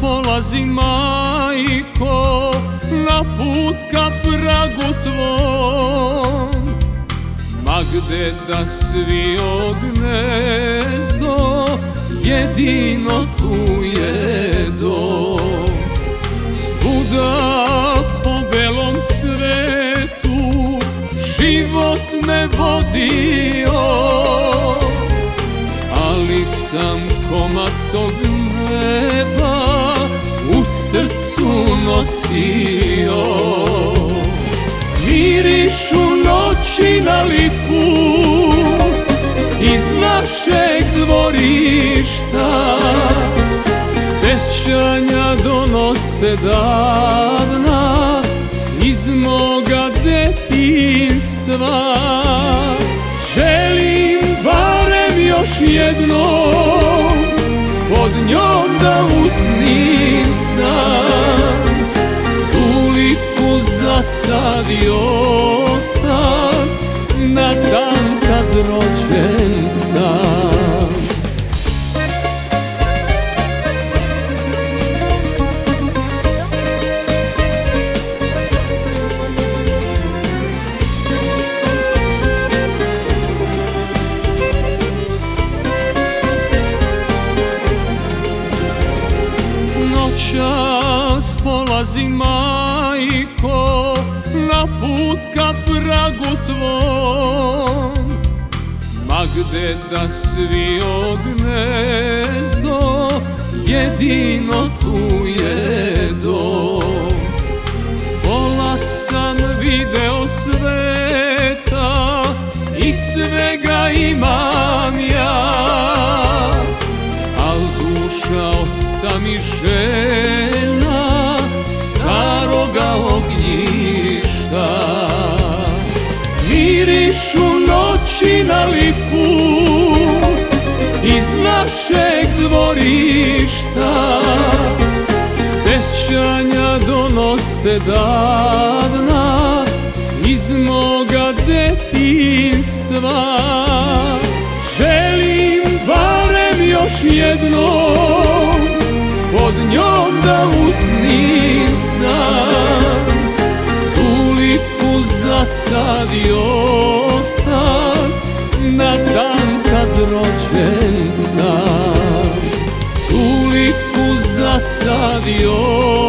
Polazi majko na put ka pragu tvom Ma gde da svi gnezdo jedino tu je dom. Svuda po belom svetu život me vodio. Ali sam komad tog neba u srcu nosio. Mirišu noći na lipu iz našeg dvorišta. Sećanja donose davna iz moga detinstva Polazi majko na put ka pragu tvom. Ma gde da svi gnezdo jedino tu je dom. Pola sam video sveta i svega imam dvorišta Sećanja donose davna iz moga detinstva. Želim barem još jednom pod njom da usnim sam. Tulipu zasadio rođen sam Tulipu zasadio